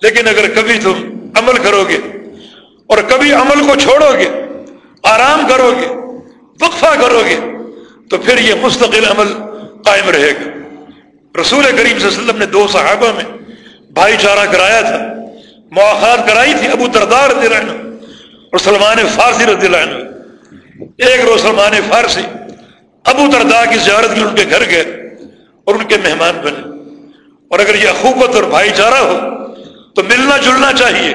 لیکن اگر کبھی تم عمل کرو گے اور کبھی عمل کو چھوڑو گے، آرام کرو گے، وقفہ کرو گے، تو پھر یہ مستقل عمل قائم رہے گا۔ رسول کریم صلی اللہ علیہ وسلم نے دو صحابہ میں بھائی چارہ کرایا تھا۔ مواقع کرائی تھی ابو تردار رضی اللہ عنہ، اور سلمان فارسی رضی اللہ عنہ۔ ایک روز سلمان فارسی ابو تردا کی زیارت کی ان کے گھر گئے اور ان کے مہمان بنے۔ اور اگر یہ اخوبت اور بھائی چارہ ہو، تو ملنا جلنا چاہیے،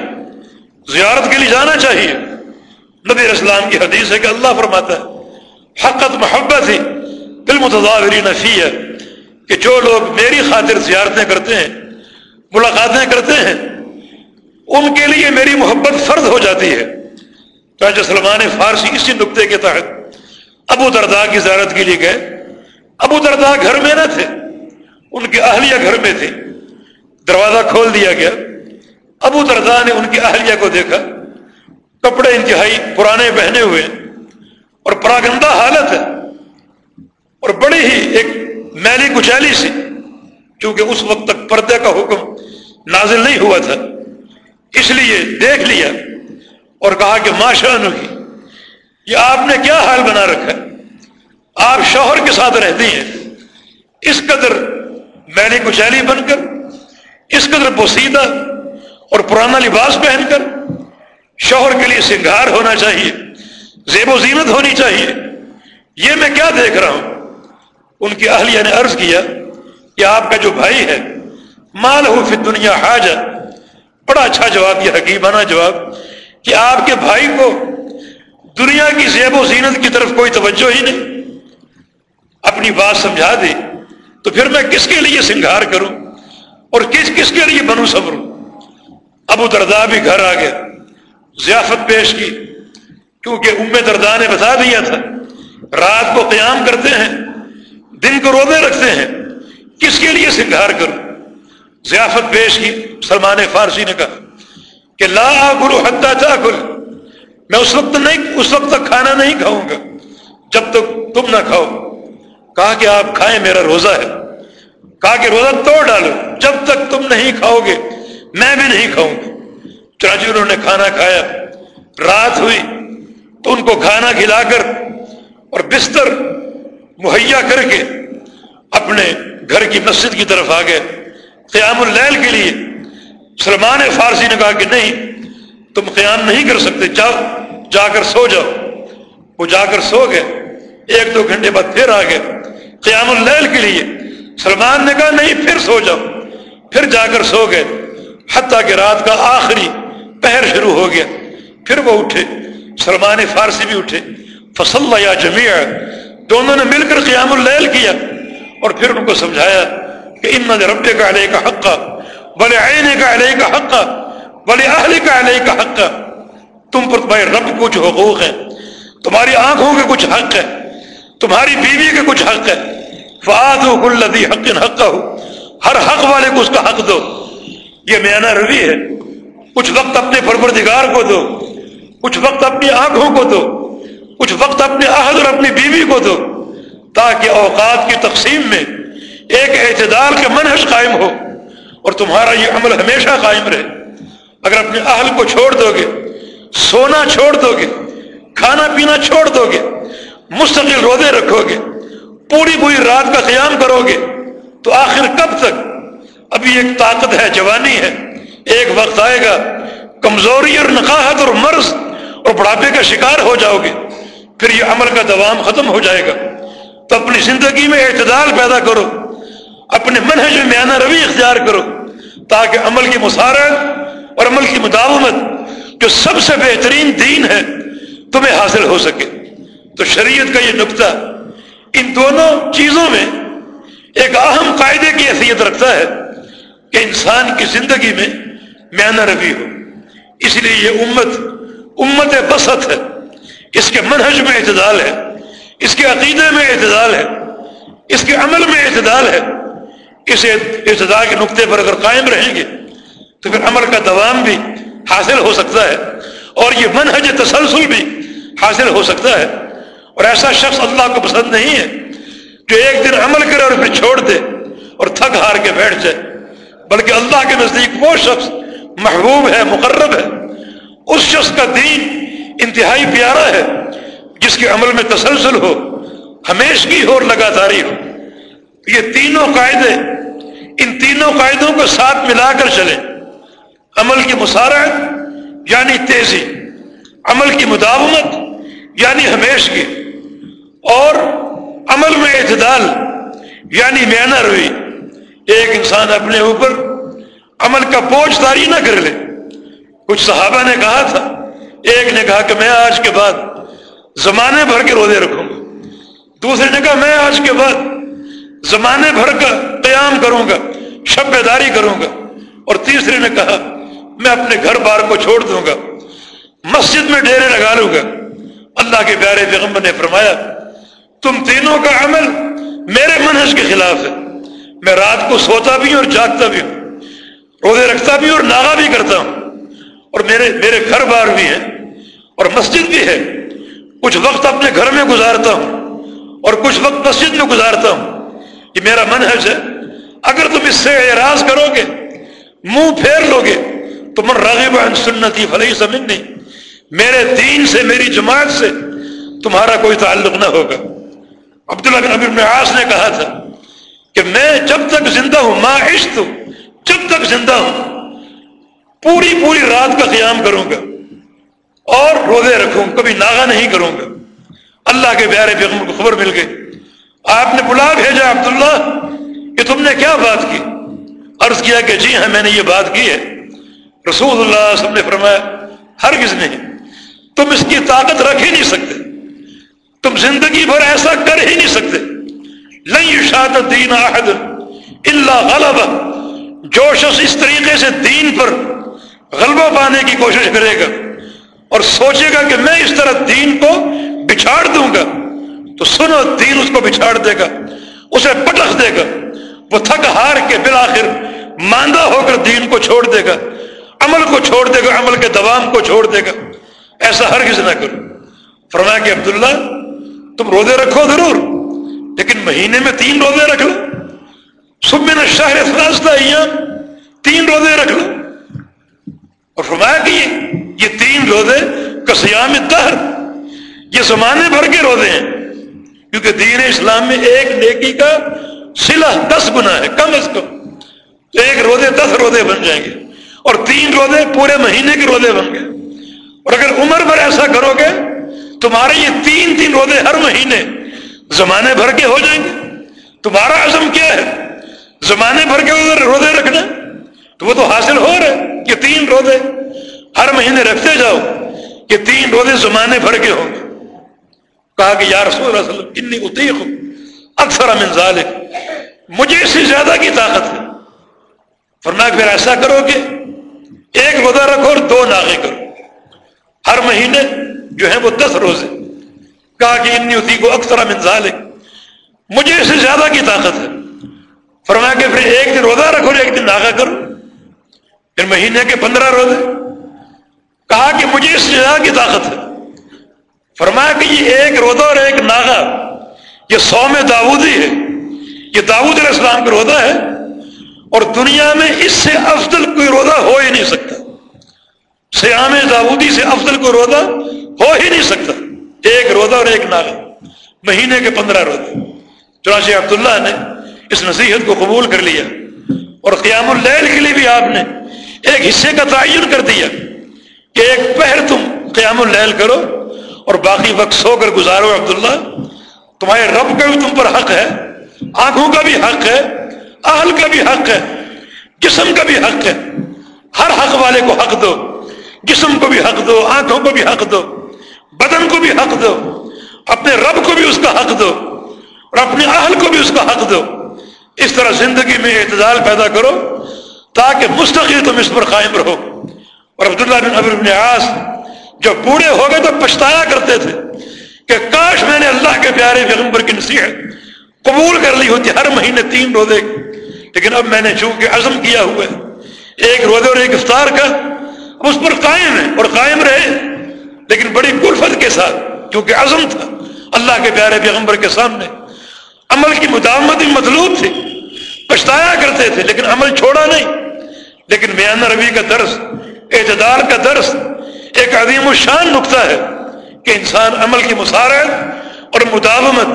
زیارت کے لیے جانا چاہیے۔ نبی اسلام کی حدیث ہے کہ اللہ فرماتا ہے، حقت محبت ہی دل متضاوری نفی ہے، کہ جو لوگ میری خاطر زیارتیں کرتے ہیں، ملاقاتیں کرتے ہیں ان کے لیے میری محبت فرض ہو جاتی ہے۔ چاہے سلمان فارسی اسی نقطے کے تحت ابو دردا کی زیارت کے لیے گئے۔ ابو دردا گھر میں نہ تھے، ان کے اہلیہ گھر میں تھے۔ دروازہ کھول دیا گیا۔ ابو دردا نے ان کی اہلیہ کو دیکھا۔ کپڑے انتہائی پرانے پہنے ہوئے اور پراگندہ حالت ہے۔ اور بڑی ہی ایک میلی کچیلی سی کیونکہ اس وقت تک پردے کا حکم نازل نہیں ہوا تھا۔ اس لیے دیکھ لیا اور کہا کہ ماشاء کی یہ آپ نے کیا حال بنا رکھا ہے؟ آپ شوہر کے ساتھ رہتی ہیں۔ اس قدر میلی کچیلی بن کر، اس قدر پوسیدہ اور پرانا لباس پہن کر، شوہر کے لیے سنگار ہونا چاہیے، زیب و زینت ہونی چاہیے۔ یہ میں کیا دیکھ رہا ہوں؟ ان کی اہلیہ نے عرض کیا کہ آپ کا جو بھائی ہے مال ہو فی دنیا حاج بڑا اچھا جواب، یہ حکیمانہ جواب کہ آپ کے بھائی کو دنیا کی زیب و زینت کی طرف کوئی توجہ ہی نہیں، اپنی بات سمجھا دی تو پھر میں کس کے لیے سنگھار کروں اور کس کس کے لیے بنوں صبروں ابو دردا بھی گھر آ گیا ضیافت پیش کی، کیونکہ ام دردا نے بتا دیا تھا، رات کو قیام کرتے ہیں، دن کو روزے رکھتے ہیں، کس کے لیے سنگھار کروں؟ ضیافت پیش کی، سلمان فارسی نے کہا کہ لا گرو حتہ چا میں اس وقت نہیں، اس وقت تک کھانا نہیں کھاؤں گا۔ جب تک تم نہ کھاؤ۔ کہا کہ آپ کھائیں، میرا روزہ ہے۔ کہا کہ روزہ توڑ ڈالو۔ جب تک تم نہیں کھاؤ گے، میں بھی نہیں کھاؤں گا۔ چاچی انہوں نے کھانا کھایا۔ رات ہوئی، تو ان کو کھانا کھلا کر اور بستر مہیا کر کے اپنے گھر کی مسجد کی طرف آ گئے۔ قیام اللیل کے لیے سلمان فارسی نے کہا کہ نہیں، تم قیام نہیں کر سکتے، جاؤ، جا کر سو جاؤ۔ وہ جا کر سو گئے۔ ایک دو گھنٹے بعد پھر آ گئے۔ قیام اللیل کے لیے سلمان نے کہا نہیں، پھر سو جاؤ۔ پھر جا کر سو گئے۔ حتیٰ کہ رات کا آخری پہر شروع ہو گیا۔ پھر وہ اٹھے۔ سلمان فارسی بھی اٹھے۔ فصل یا جمیع دونوں نے مل کر قیام اللیل کیا اور پھر ان کو سمجھایا کہ ان رب کا علیہ کا حق بلے آئینے کا علیہ کا حق بلے اہل کا علیہ کا حق۔ تم پر تمہارے رب کچھ حقوق ہیں، تمہاری آنکھوں کے کچھ حق ہے تمہاری بیوی کے کچھ حق ہے فعاد ہو کلدی حق حق ہو ہر حق والے کو اس کا حق دو۔ یہ میانہ روی ہے۔ کچھ وقت اپنے پروردگار کو دو۔ کچھ وقت اپنی آنکھوں کو دو۔ کچھ وقت اپنے عہد اور اپنی بیوی کو دو۔ تاکہ اوقات کی تقسیم میں ایک اعتدال کا منحص قائم ہو اور تمہارا یہ عمل ہمیشہ قائم رہے۔ اگر اپنے اہل کو چھوڑ دو گے سونا چھوڑ دو گے کھانا پینا چھوڑ دو گے مستقل روزے رکھو گے پوری پوری رات کا قیام کرو گے تو آخر کب تک؟ ابھی ایک طاقت ہے، جوانی ہے۔ ایک وقت آئے گا، کمزوری اور نقاہت اور مرض اور بڑھاپے کا شکار ہو جاؤ گے پھر یہ عمل کا دوام ختم ہو جائے گا۔ تو اپنی زندگی میں اعتدال پیدا کرو۔ اپنے منہج میں میانہ روی اختیار کرو تاکہ عمل کی مسارت اور عمل کی مداومت جو سب سے بہترین دین ہے تمہیں حاصل ہو سکے۔ تو شریعت کا یہ نقطہ ان دونوں چیزوں میں ایک اہم قاعدے کی حیثیت رکھتا ہے کہ انسان کی زندگی میں میانہ روی ہو۔ اس لیے یہ امت امت بسط ہے۔ اس کے منہج میں اعتدال ہے۔ اس کے عقیدے میں اعتدال ہے۔ اس کے عمل میں اعتدال ہے۔ اس اعتدال کے نقطے پر اگر قائم رہیں گے، تو پھر عمل کا دوام بھی حاصل ہو سکتا ہے اور یہ منہج تسلسل بھی حاصل ہو سکتا ہے۔ اور ایسا شخص اللہ کو پسند نہیں ہے جو ایک دن عمل کرے اور پھر چھوڑ دے اور تھک ہار کے بیٹھ جائے۔ بلکہ اللہ کے نزدیک وہ شخص محبوب ہے، مقرب ہے۔ اس شخص کا دین انتہائی پیارا ہے، جس کے عمل میں تسلسل ہو، ہمیشگی ہو اور لگاتاری ہو۔ یہ تینوں قاعدے ان تینوں قاعدوں کو ساتھ ملا کر چلیں عمل کی مسارت یعنی تیزی۔ عمل کی مداومت یعنی ہمیشگی اور عمل میں اعتدال یعنی میانہ روی۔ ایک انسان اپنے اوپر عمل کا بوجھ داری نہ کر لے۔ کچھ صحابہ نے کہا تھا، ایک نے کہا کہ میں آج کے بعد زمانے بھر کے روزے رکھوں گا۔ دوسرے نے کہا، میں آج کے بعد زمانے بھر کا قیام کروں گا شب بیداری کروں گا۔ اور تیسرے نے کہا، میں اپنے گھر بار کو چھوڑ دوں گا، مسجد میں ڈیرے لگا لوں گا۔ اللہ کے پیارے پیغمبر نے فرمایا، تم تینوں کا عمل میرے منحص کے خلاف ہے۔ میں رات کو سوتا بھی ہوں اور جاگتا بھی ہوں، روزے رکھتا بھی ہوں اور ناغا بھی کرتا ہوں۔ اور میرے میرے گھر بار بھی ہیں اور مسجد بھی ہے۔ کچھ وقت اپنے گھر میں گزارتا ہوں اور کچھ وقت مسجد میں گزارتا ہوں۔ یہ میرا منحص ہے، اگر تم اس سے اعراض کرو گے، منہ پھیر لو گے، تو من راغب عن سنتی فلحی سمجھ نہیں میرے دین سے، میری جماعت سے تمہارا کوئی تعلق نہ ہوگا۔ عبداللہ بن عاص نے کہا تھا کہ میں جب تک زندہ ہوں، ماں عشت ہوں جب تک زندہ ہوں، پوری پوری رات کا قیام کروں گا، اور روزے رکھوں، کبھی ناغا نہیں کروں گا۔ اللہ کے پیارے پیغمبر کو خبر مل گئی۔ آپ نے بلا بھیجا عبداللہ کہ تم نے کیا بات کی؟ عرض کیا کہ جی ہاں میں نے یہ بات کی ہے۔ رسول اللہ سب نے فرمایا، ہرگز نہیں، تم اس کی طاقت رکھ ہی نہیں سکتے۔ تم زندگی بھر ایسا کر ہی نہیں سکتے۔ لئی شاد دین احد اللہ غلب جو شخص اس طریقے سے دین پر غلبہ پانے کی کوشش کرے گا اور سوچے گا کہ میں اس طرح دین کو بچھاڑ دوں گا۔ تو سنو دین اس کو بچھاڑ دے گا، اسے پٹخ دے گا۔ وہ تھک ہار کے بالآخر ماندہ ہو کر دین کو چھوڑ دے گا، عمل کو چھوڑ دے گا، عمل کے دوام کو چھوڑ دے گا۔ ایسا ہر کسی نہ کرو۔ فرمایا کہ عبداللہ، تم روزے رکھو ضرور، لیکن مہینے میں تین روزے رکھ لو۔ صبح میں شہر فراستہ تین روزے رکھ لو۔ اور فرمایا کہ یہ تین روزے کسیام دہر یہ زمانے بھر کے روزے ہیں۔ کیونکہ دین اسلام میں ایک نیکی کا سلا دس گنا ہے، کم از کم۔ تو ایک روزے دس روزے بن جائیں گے اور تین روزے پورے مہینے کے روزے بن گئے۔ اور اگر عمر بھر ایسا کرو گے، تمہارے یہ تین تین روزے ہر مہینے زمانے بھر کے ہو جائیں گے۔ تمہارا عزم کیا ہے؟ زمانے بھر کے روزے رکھنا۔ تو وہ تو حاصل ہو رہے یہ تین روزے ہر مہینے رکھتے جاؤ یہ تین روزے زمانے بھر کے ہوں گے۔ کہا کہ یا رسول اللہ علیہ وسلم اتنی اتیق اکثر من ذالک۔ مجھے اس سے زیادہ کی طاقت ہے۔ فرمایا، پھر ایسا کرو گے ایک روزہ رکھو اور دو ناغے کرو۔ ہر مہینے جو ہے وہ دس روزے۔ کہا کہ انی اسی کو اکثر منظال مجھے اس سے زیادہ کی طاقت ہے۔ فرمایا کہ پھر ایک دن روزہ رکھو اور ایک دن ناغا کرو۔ پھر مہینے کے پندرہ روزے۔ کہا کہ مجھے اس سے زیادہ کی طاقت ہے۔ فرمایا کہ یہ ایک روزہ اور ایک ناغا یہ سو میں داودی ہے۔ یہ داود علیہ السلام کا روزہ ہے اور دنیا میں اس سے افضل کوئی روزہ ہو ہی نہیں سکتا۔ سیام داودی سے افضل کوئی روزہ ہو ہی نہیں سکتا۔ ایک روزہ اور ایک ناغا مہینے کے پندرہ روزے۔ چنانچہ عبداللہ نے اس نصیحت کو قبول کر لیا اور قیام اللیل کے لیے بھی آپ نے ایک حصے کا تعین کر دیا کہ ایک پہر تم قیام الحل کرو۔ اور باقی وقت سو کر گزارو عبداللہ، تمہارے رب کا بھی تم پر حق ہے، آنکھوں کا بھی حق ہے، اہل کا بھی حق ہے، جسم کا بھی حق ہے۔ ہر حق والے کو حق دو، جسم کو بھی حق دو، آنکھوں کو بھی حق دو، بدن کو بھی حق دو، اپنے رب کو بھی اس کا حق دو اور اپنے اہل کو بھی اس کا حق دو۔ اس طرح زندگی میں اعتدال پیدا کرو تاکہ مستقل تم اس پر قائم رہو۔ اور عبداللہ بن ابر بن عاص جب بوڑھے ہو گئے تو پچھتایا کرتے تھے کہ کاش میں نے اللہ کے پیارے پیغمبر کی نصیحت قبول کر لی ہوتی ہر مہینے تین روزے۔ لیکن اب میں نے چونکہ عزم کیا ہوا ہے، ایک روزے اور ایک افطار کا اس پر قائم ہے اور قائم رہے۔ لیکن بڑی کلفت کے ساتھ کیونکہ عزم تھا اللہ کے پیارے پیغمبر کے سامنے، عمل کی مداومت بھی مطلوب تھی۔ پچھتایا کرتے تھے لیکن عمل چھوڑا نہیں۔ لیکن میان روی کا درس، اعتدار کا درس ایک عظیم الشان نقطہ ہے کہ انسان عمل کی مسارت اور مداومت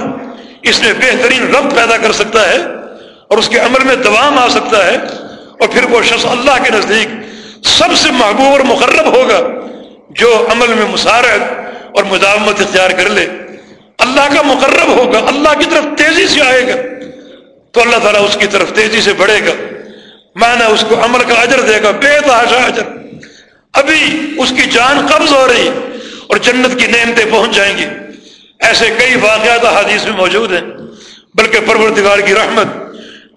اس میں بہترین رب پیدا کر سکتا ہے اور اس کے عمل میں دوام آ سکتا ہے اور پھر وہ شخص اللہ کے نزدیک سب سے محبوب اور مقرب ہوگا جو عمل میں مسارت اور مداومت اختیار کر لے۔ اللہ کا مقرب ہوگا، اللہ کی طرف تیزی سے آئے گا۔ تو اللہ تعالیٰ اس کی طرف تیزی سے بڑھے گا۔ مانا اس کو عمل کا اجر دے گا، بے تحاشا اجر۔ ابھی اس کی جان قبض ہو رہی اور جنت کی نعمتیں پہنچ جائیں گی۔ ایسے کئی واقعات حدیث میں موجود ہیں، بلکہ پروردگار کی رحمت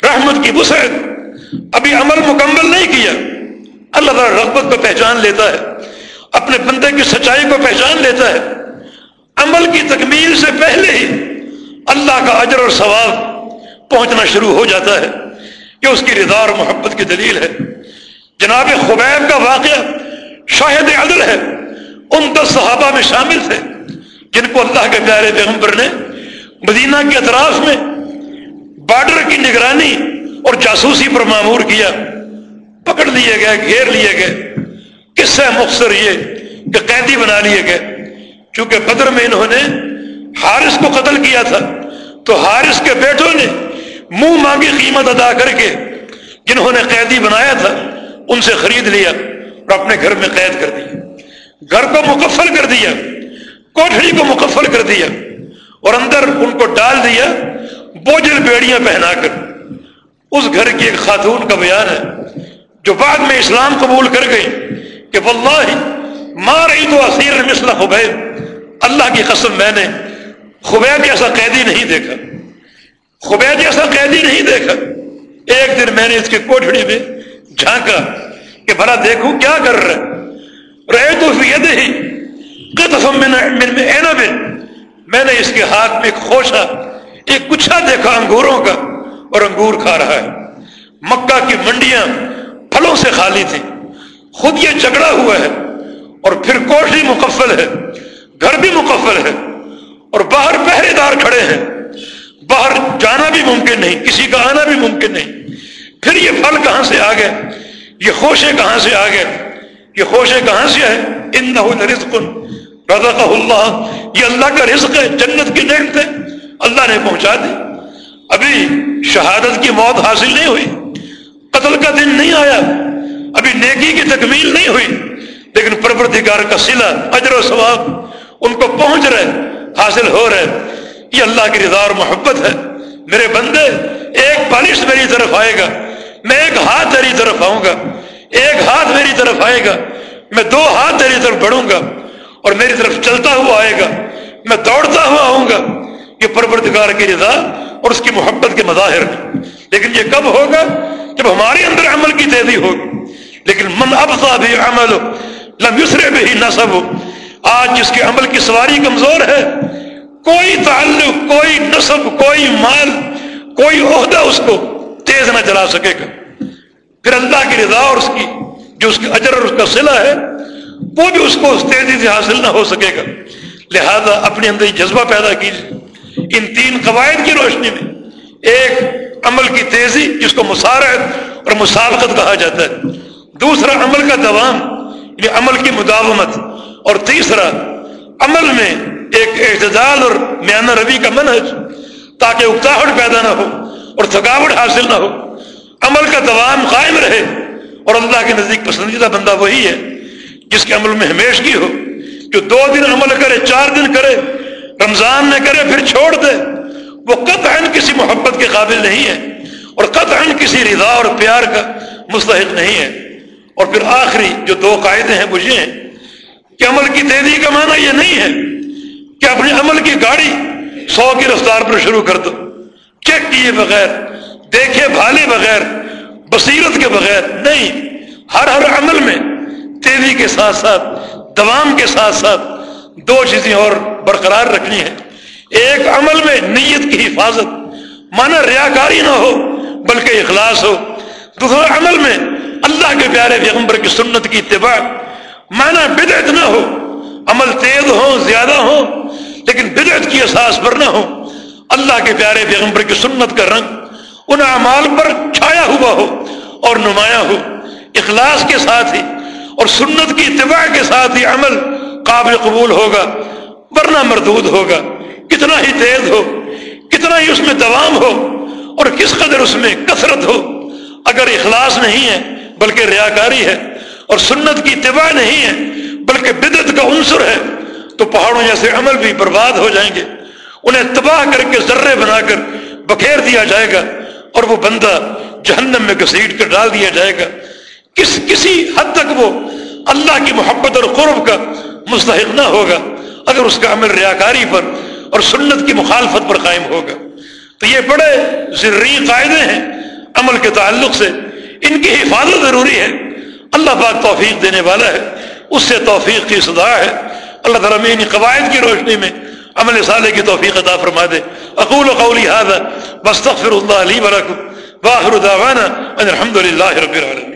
رحمت کی وسعت ابھی عمل مکمل نہیں کیا۔ اللہ تعالیٰ رغبت کو پہچان لیتا ہے، اپنے بندے کی سچائی کو پہچان لیتا ہے۔ عمل کی تکمیل سے پہلے ہی اللہ کا اجر اور ثواب پہنچنا شروع ہو جاتا ہے۔ کہ اس کی رضا اور محبت کی دلیل ہے۔ جناب خبیب کا واقعہ شاہد عدل ہے ان دس صحابہ میں شامل تھے۔ جن کو اللہ کے پیارے پیغمبر نے مدینہ کے اطراف میں بارڈر کی نگرانی اور جاسوسی پر معمور کیا۔ پکڑ لیے گئے، گھیر لیے گئے۔ کس سے مختصر یہ کہ قیدی بنا لیے گئے۔ چونکہ بدر میں انہوں نے حارث کو قتل کیا تھا، تو حارث کے بیٹوں نے منہ مانگی قیمت ادا کر کے جنہوں نے قیدی بنایا تھا، ان سے خرید لیا۔ اپنے گھر میں قید کر دیا، گھر کو مکفل کر دیا کوٹڑی کو مکفل کر دیا اور اندر ان کو ڈال دیا، بوجھل بیڑیاں پہنا کر۔ اس گھر کی ایک خاتون کا بیان ہے جو بعد میں اسلام قبول کر گئی کہ واللہ مار رہی تو اسیر مثل خبیب، اللہ کی قسم میں نے خبیب جیسا قیدی نہیں دیکھا۔ خبیب جیسا قیدی نہیں دیکھا۔ ایک دن میں نے اس کی کوٹڑی میں جھانکا۔ کہ بھلا دیکھوں کیا کر رہے رہے تو ید ہی میں نے اس کے ہاتھ میں ایک خوشا ایک کچھا دیکھا انگوروں کا، اور انگور کھا رہا ہے۔ مکہ کی منڈیاں پھلوں سے خالی تھیں۔ خود یہ جھگڑا ہوا ہے، اور پھر کوٹری مکفل ہے، گھر بھی مکفل ہے، اور باہر پہرے دار کھڑے ہیں۔ باہر جانا بھی ممکن نہیں، کسی کا آنا بھی ممکن نہیں۔ پھر یہ پھل کہاں سے آ گئے؟ یہ خوشے کہاں سے آ گئے؟ یہ خوشے کہاں سے آئے؟ ان رزق رضا اللہ یہ اللہ کا رزق ہے، جنت کی نعمت ہے۔ اللہ نے پہنچا دی۔ ابھی شہادت کی موت حاصل نہیں ہوئی۔ قتل کا دن نہیں آیا۔ ابھی نیکی کی تکمیل نہیں ہوئی۔ لیکن پروردگار کا سلا، اجر و ثواب ان کو پہنچ رہے حاصل ہو رہے یہ اللہ کی رضا اور محبت ہے۔ میرے بندے، ایک بالش میری طرف آئے گا۔ میں ایک ہاتھ تیری طرف آؤں گا۔ ایک ہاتھ میری طرف آئے گا، میں دو ہاتھ تیری طرف بڑھوں گا اور میری طرف چلتا ہوا آئے گا، میں دوڑتا ہوا آؤں گا۔ یہ پروردگار کی رضا اور اس کی محبت کے مظاہر لیکن یہ کب ہوگا؟ جب ہمارے اندر عمل کی تیزی ہوگی۔ لیکن من ابقا بھی عمل لم یسرے بھی نصب۔ ہو آج جس کے عمل کی سواری کمزور ہے، کوئی تعلق، کوئی نصب، کوئی مال، کوئی عہدہ اس کو تیز نہ چلا سکے گا۔ پھر اللہ کی رضا اور اس کی جو اس کے اجر اور اس کا صلہ ہے، وہ بھی اس کو اس تیزی سے حاصل نہ ہو سکے گا۔ لہذا اپنے اندر جذبہ پیدا کیجیے۔ ان تین قواعد کی روشنی میں ایک عمل کی تیزی، جس کو مسارت اور مسابقت کہا جاتا ہے۔ دوسرا عمل کا دوام یعنی عمل کی مداومت۔ اور تیسرا، عمل میں ایک اعتدال اور میانہ روی کا منحج تاکہ اکتاہٹ پیدا نہ ہو اور تھکاوٹ حاصل نہ ہو۔ عمل کا دوام قائم رہے اور اللہ کے نزدیک پسندیدہ بندہ وہی ہے جس کے عمل میں ہمیشگی ہو، جو دو دن عمل کرے، چار دن کرے، رمضان میں کرے، پھر چھوڑ دے، وہ قطعا کسی محبت کے قابل نہیں ہے اور قطعا کسی رضا اور پیار کا مستحق نہیں ہے۔ اور پھر آخری جو دو قاعدے ہیں وہ یہ ہیں کہ عمل کی تیزی کا معنی یہ نہیں ہے کہ اپنے عمل کی گاڑی سو کی رفتار پر شروع کر دو، چیک کیے بغیر دیکھے بھالے بغیر، بصیرت کے بغیر نہیں، ہر ہر عمل میں تیزی کے ساتھ ساتھ، دوام کے ساتھ ساتھ دو چیزیں اور برقرار رکھنی ہے ایک عمل میں نیت کی حفاظت مانا ریاکاری نہ ہو بلکہ اخلاص ہو۔ دوسرے عمل میں اللہ کے پیارے پیغمبر کی سنت کی اتباع مانا بدعت نہ ہو۔ عمل تیز ہو، زیادہ ہو، لیکن بدعت کی احساس پر نہ ہو۔ اللہ کے پیارے پیغمبر کی سنت کا رنگ ان اعمال پر چھایا ہوا ہو اور نمایاں ہو۔ اخلاص کے ساتھ ہی اور سنت کی اتباع کے ساتھ ہی عمل قابل قبول ہوگا، ورنہ مردود ہوگا۔ کتنا ہی تیز ہو، کتنا ہی اس میں دوام ہو اور کس قدر اس میں کثرت ہو۔ اگر اخلاص نہیں ہے، بلکہ ریاکاری ہے اور سنت کی اتباع نہیں ہے، بلکہ بدت کا عنصر ہے، تو پہاڑوں جیسے عمل بھی برباد ہو جائیں گے۔ انہیں تباہ کر کے ذرے بنا کر بکھیر دیا جائے گا۔ اور وہ بندہ جہنم میں گھسیٹ کر ڈال دیا جائے گا۔ کس کسی حد تک وہ اللہ کی محبت اور قرب کا مستحق نہ ہوگا، اگر اس کا عمل ریاکاری پر اور سنت کی مخالفت پر قائم ہوگا۔ تو یہ بڑے ضروری قاعدے ہیں عمل کے تعلق سے۔ ان کی حفاظت ضروری ہے۔ اللہ پاک توفیق دینے والا ہے۔ اس سے توفیق کی صدا ہے۔ اللہ تعالیٰ میں ان قواعد کی روشنی میں عمل صالح کی توفیق عطا فرما دے۔ اقول قولی هذا بستغفر اللہ علی ولکم واخر دعوانا ان الحمد للہ رب العالمین۔